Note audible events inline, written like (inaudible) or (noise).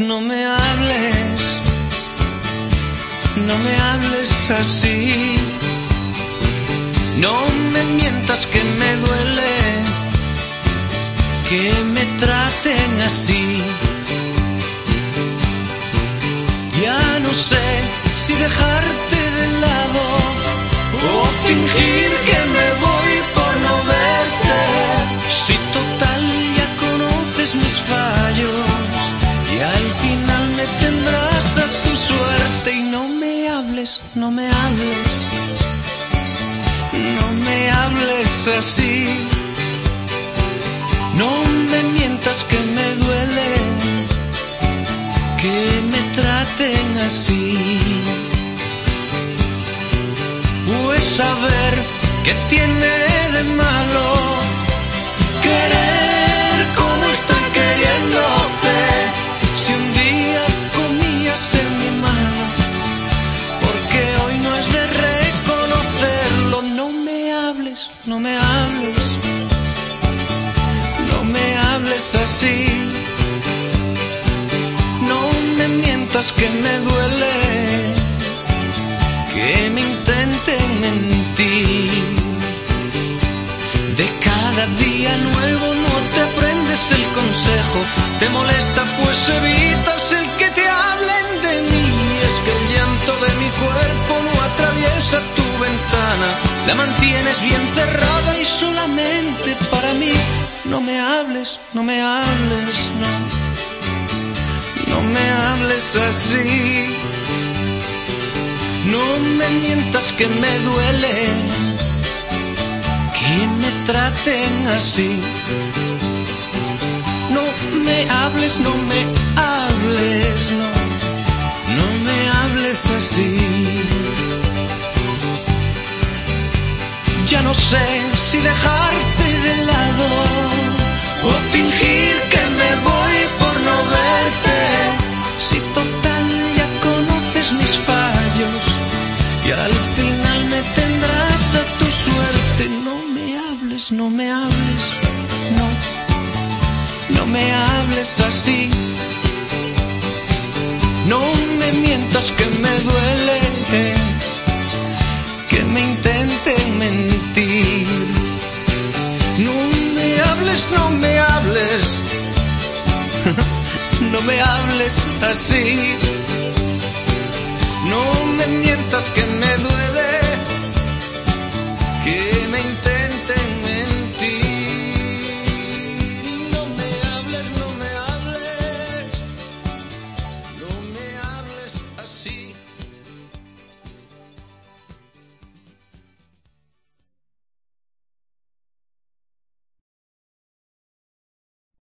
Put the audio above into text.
no me hables, no me hables así. No me mientas que me duele que me traten así. Ya no sé si dejarte de lado o fingir hables, no me hables así. No me mientas que me duele que me traten así. Pues saber qué tiene de malo no me hables, no me hables así. No me mientas que me duele que me intenten mentir. De cada día nuevo no te aprendes el consejo, te molesta pues evitas el que te hablen de mí. Es que el llanto de mi cuerpo la mantienes bien cerrada y solamente para mí. No me hables, no me hables, no. No me hables así. No me mientas que me duele que me traten así. No me hables, no me hables, no. No me hables así. Ya no sé si dejarte de lado o fingir que me voy por no verte. Si total ya conoces mis fallos y al final me tendrás a tu suerte. No me hables, no me hables, no. No me hables así. No me mientas que me duele hables, no me hables, (laughs) no me hables así.